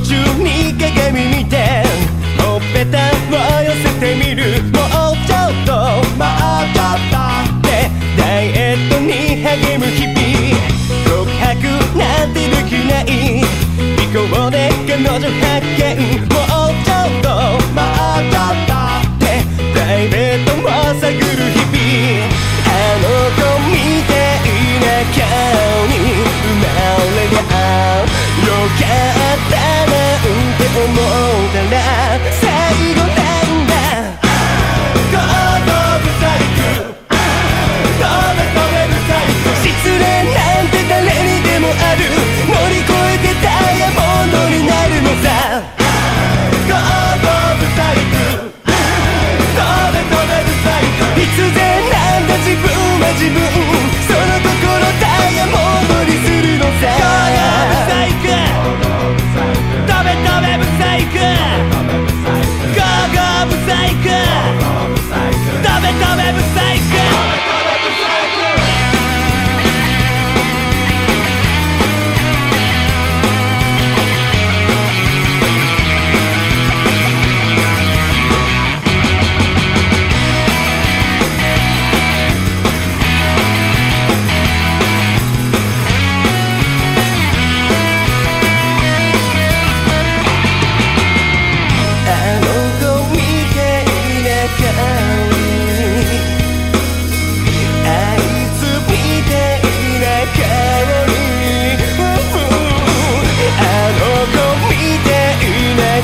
中に鏡見てほっぺたを寄せてみる。もうちょっと待あちっとってダイエットに励む日々告白なんてできない。尾行で彼女発見。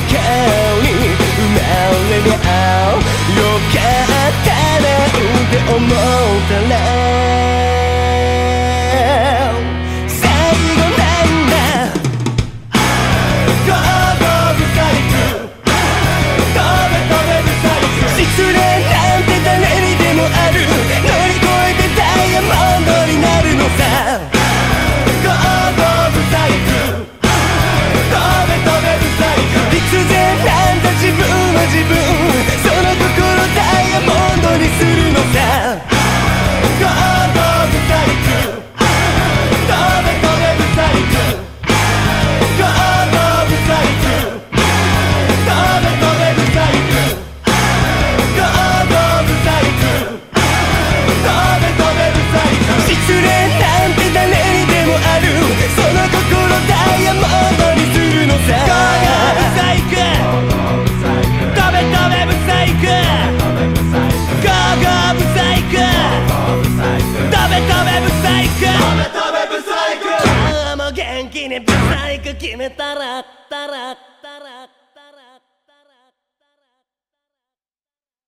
care. 最後決めたらったら